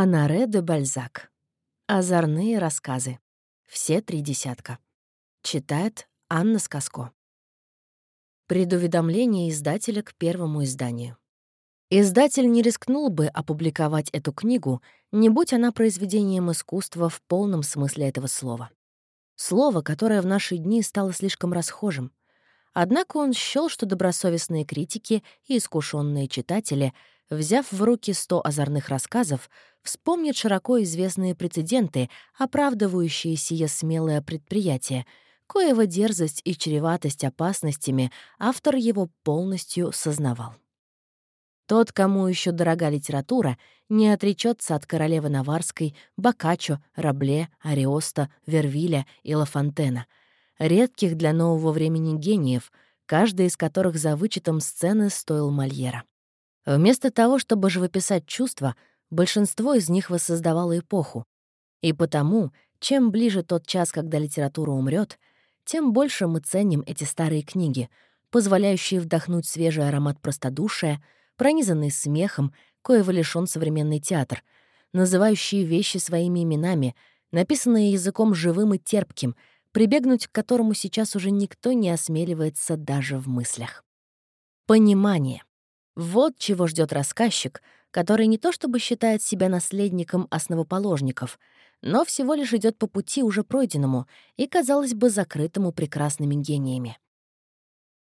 Анаре де Бальзак. Озорные рассказы. Все три десятка. Читает Анна Сказко. Предуведомление издателя к первому изданию. Издатель не рискнул бы опубликовать эту книгу, не будь она произведением искусства в полном смысле этого слова. Слово, которое в наши дни стало слишком расхожим. Однако он счёл, что добросовестные критики и искушенные читатели — взяв в руки сто озорных рассказов, вспомнит широко известные прецеденты, оправдывающие сие смелое предприятие, коего дерзость и чреватость опасностями автор его полностью сознавал. Тот, кому еще дорога литература, не отречется от королевы Наварской, Боккаччо, Рабле, Ариоста, Вервиля и Лафонтена, редких для нового времени гениев, каждый из которых за вычетом сцены стоил Мольера. Вместо того, чтобы живописать чувства, большинство из них воссоздавало эпоху. И потому, чем ближе тот час, когда литература умрет, тем больше мы ценим эти старые книги, позволяющие вдохнуть свежий аромат простодушия, пронизанный смехом, коего лишён современный театр, называющие вещи своими именами, написанные языком живым и терпким, прибегнуть к которому сейчас уже никто не осмеливается даже в мыслях. Понимание. Вот чего ждет рассказчик, который не то чтобы считает себя наследником основоположников, но всего лишь идет по пути уже пройденному и, казалось бы, закрытому прекрасными гениями.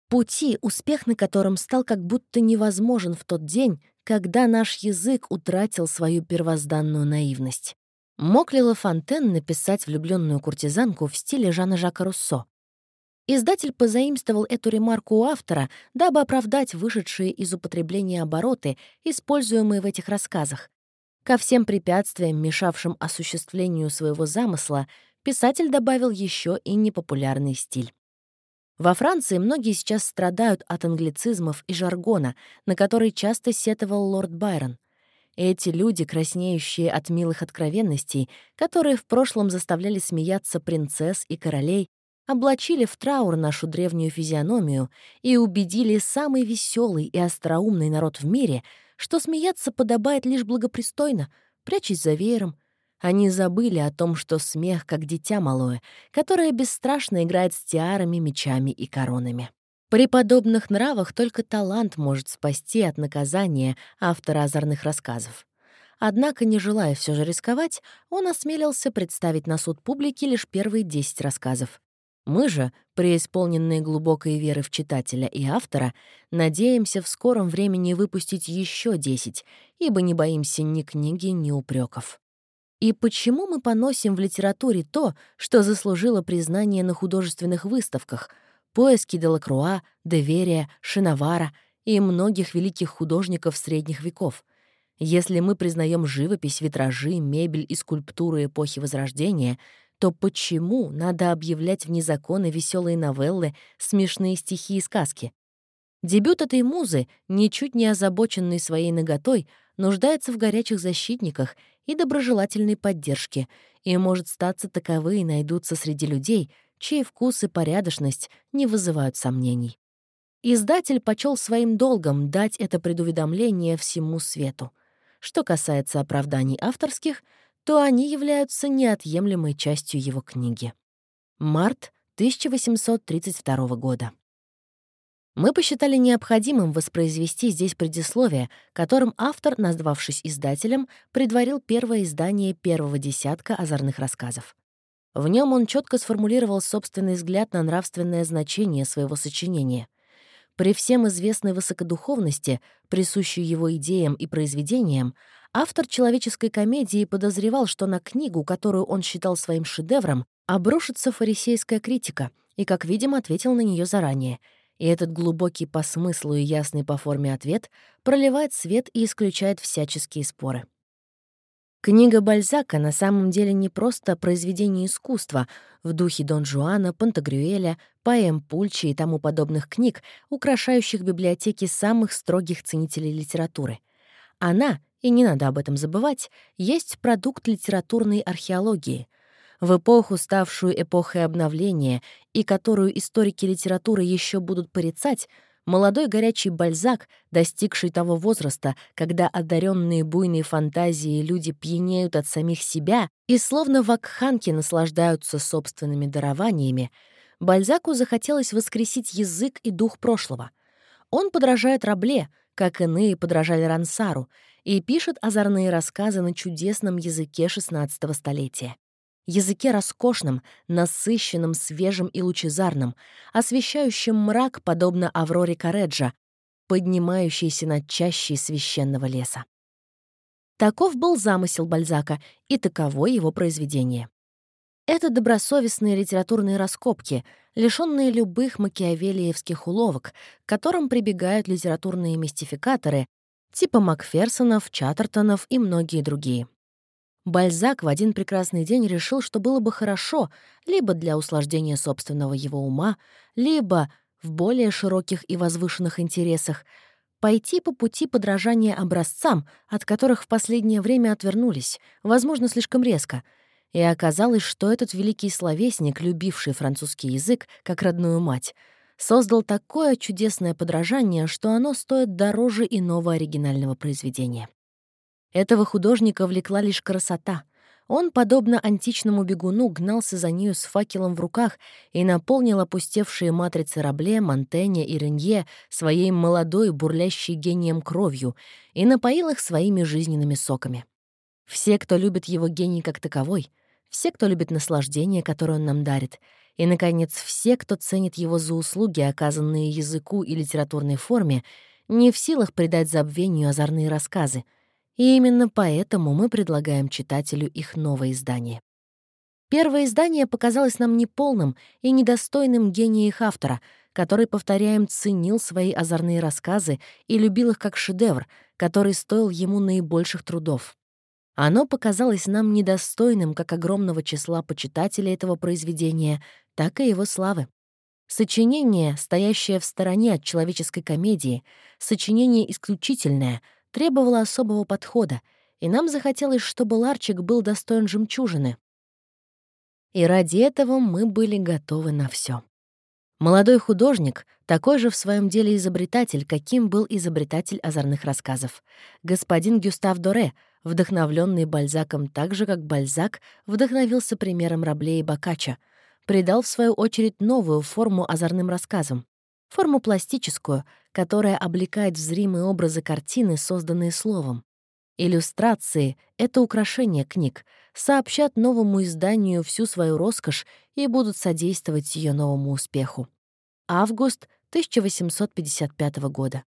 Пути, успех на котором стал как будто невозможен в тот день, когда наш язык утратил свою первозданную наивность. Мог ли Лафонтен написать влюбленную куртизанку в стиле Жана Жака Руссо? Издатель позаимствовал эту ремарку у автора, дабы оправдать вышедшие из употребления обороты, используемые в этих рассказах. Ко всем препятствиям, мешавшим осуществлению своего замысла, писатель добавил еще и непопулярный стиль. Во Франции многие сейчас страдают от англицизмов и жаргона, на который часто сетовал лорд Байрон. Эти люди, краснеющие от милых откровенностей, которые в прошлом заставляли смеяться принцесс и королей, облачили в траур нашу древнюю физиономию и убедили самый веселый и остроумный народ в мире, что смеяться подобает лишь благопристойно, прячась за веером. Они забыли о том, что смех, как дитя малое, которое бесстрашно играет с тиарами, мечами и коронами. При подобных нравах только талант может спасти от наказания автора озорных рассказов. Однако, не желая все же рисковать, он осмелился представить на суд публики лишь первые десять рассказов. Мы же, преисполненные глубокой веры в читателя и автора, надеемся в скором времени выпустить еще десять, ибо не боимся ни книги, ни упреков. И почему мы поносим в литературе то, что заслужило признание на художественных выставках, поиски Делакруа, Деверия, Шиновара и многих великих художников средних веков? Если мы признаем живопись, витражи, мебель и скульптуры эпохи Возрождения — то почему надо объявлять вне закона веселые новеллы, смешные стихи и сказки? Дебют этой музы, ничуть не озабоченный своей наготой, нуждается в горячих защитниках и доброжелательной поддержке, и, может статься, таковые найдутся среди людей, чей вкус и порядочность не вызывают сомнений. Издатель почел своим долгом дать это предуведомление всему свету. Что касается оправданий авторских — то они являются неотъемлемой частью его книги. Март 1832 года. Мы посчитали необходимым воспроизвести здесь предисловие, которым автор, назвавшись издателем, предварил первое издание первого десятка озорных рассказов. В нем он четко сформулировал собственный взгляд на нравственное значение своего сочинения. При всем известной высокодуховности, присущей его идеям и произведениям, Автор человеческой комедии подозревал, что на книгу, которую он считал своим шедевром, обрушится фарисейская критика, и, как видимо, ответил на нее заранее. И этот глубокий по смыслу и ясный по форме ответ проливает свет и исключает всяческие споры. Книга Бальзака на самом деле не просто произведение искусства в духе Дон Жуана, Пантагрюэля, поэм Пульчи и тому подобных книг, украшающих библиотеки самых строгих ценителей литературы. Она и не надо об этом забывать, есть продукт литературной археологии. В эпоху, ставшую эпохой обновления, и которую историки литературы еще будут порицать, молодой горячий Бальзак, достигший того возраста, когда одаренные буйной фантазией люди пьянеют от самих себя и словно вакханки наслаждаются собственными дарованиями, Бальзаку захотелось воскресить язык и дух прошлого. Он подражает Рабле, как иные подражали Рансару, и пишет озорные рассказы на чудесном языке XVI столетия. Языке роскошном, насыщенном, свежим и лучезарном, освещающем мрак, подобно Авроре Кареджа, поднимающейся над чащей священного леса. Таков был замысел Бальзака, и таково его произведение. Это добросовестные литературные раскопки, лишенные любых макиавелиевских уловок, к которым прибегают литературные мистификаторы, типа Макферсонов, Чаттертонов и многие другие. Бальзак в один прекрасный день решил, что было бы хорошо либо для услаждения собственного его ума, либо в более широких и возвышенных интересах пойти по пути подражания образцам, от которых в последнее время отвернулись, возможно, слишком резко. И оказалось, что этот великий словесник, любивший французский язык как родную мать, создал такое чудесное подражание, что оно стоит дороже иного оригинального произведения. Этого художника влекла лишь красота. Он, подобно античному бегуну, гнался за нею с факелом в руках и наполнил опустевшие матрицы Рабле, Монтенья и Ренье своей молодой, бурлящей гением кровью и напоил их своими жизненными соками. Все, кто любит его гений как таковой, все, кто любит наслаждение, которое он нам дарит, и, наконец, все, кто ценит его за услуги, оказанные языку и литературной форме, не в силах придать забвению озорные рассказы. И именно поэтому мы предлагаем читателю их новое издание. Первое издание показалось нам неполным и недостойным гения их автора, который, повторяем, ценил свои озорные рассказы и любил их как шедевр, который стоил ему наибольших трудов. Оно показалось нам недостойным как огромного числа почитателей этого произведения, так и его славы. Сочинение, стоящее в стороне от человеческой комедии, сочинение исключительное, требовало особого подхода, и нам захотелось, чтобы Ларчик был достоин жемчужины. И ради этого мы были готовы на все. Молодой художник, такой же в своем деле изобретатель, каким был изобретатель озорных рассказов. Господин Гюстав Доре, вдохновленный Бальзаком так же, как Бальзак вдохновился примером Рабле и Бокаччо, придал, в свою очередь, новую форму озорным рассказам. Форму пластическую, которая облекает в зримые образы картины, созданные словом. Иллюстрации — это украшение книг, сообщат новому изданию всю свою роскошь и будут содействовать ее новому успеху. Август 1855 года.